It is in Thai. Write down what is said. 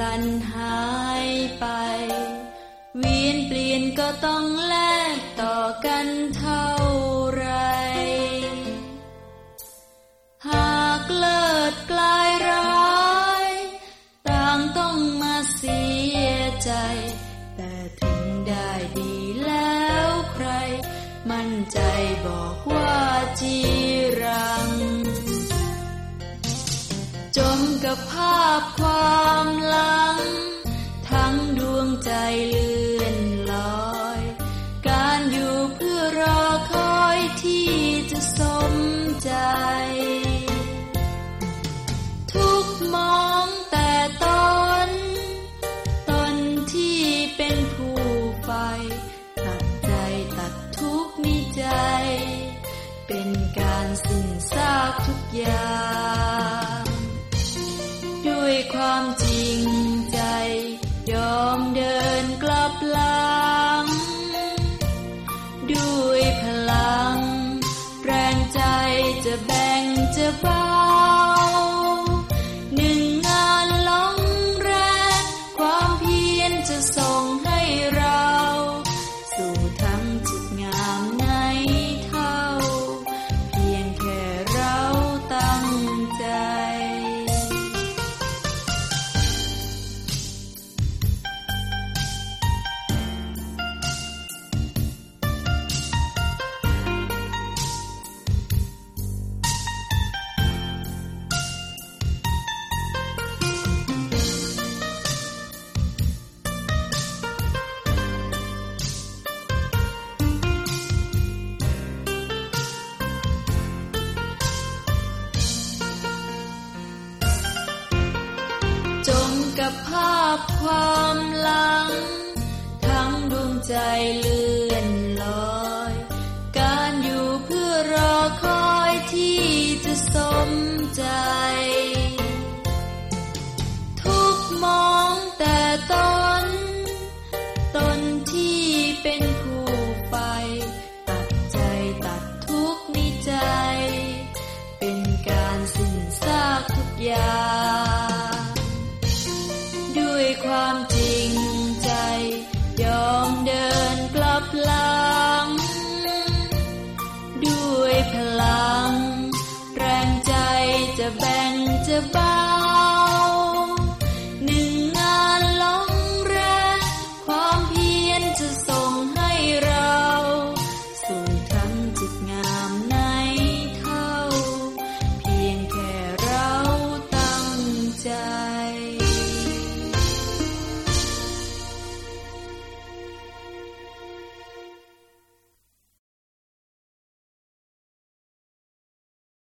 วันหายไป เวียนเปลี่ยนก็ต้องแลกต่อกันเท่าไร หากเลิศกลายร้าย ต่างต้องมาเสียใจ แต่ถึงได้ดีแล้วใคร มั่นใจบอกว่าจีรัง จมกับภาพความหลัง ทั้งดวงใจเลื่อนลอย การอยู่เพื่อรอคอยที่จะสมใจ ทุกมองแต่ตน ตนที่เป็นผู้ไป ตัดใจตัดทุกนิใจ เป็นการสิ้นซากทุกอย่าง ความจริงใจ ยอมเดินกลับหลัง ด้วยพลัง แรงใจจะแบ่งจะบ้า กับภาพความหลัง ทั้งดวงใจเลื่อนลอย การอยู่เพื่อรอคอยที่จะสมใจ ทุกมองแต่ตน ตนที่เป็นผู้ไป ตัดใจตัดทุกนิใจ เป็นการสิ้นซากทุกอย่าง ด้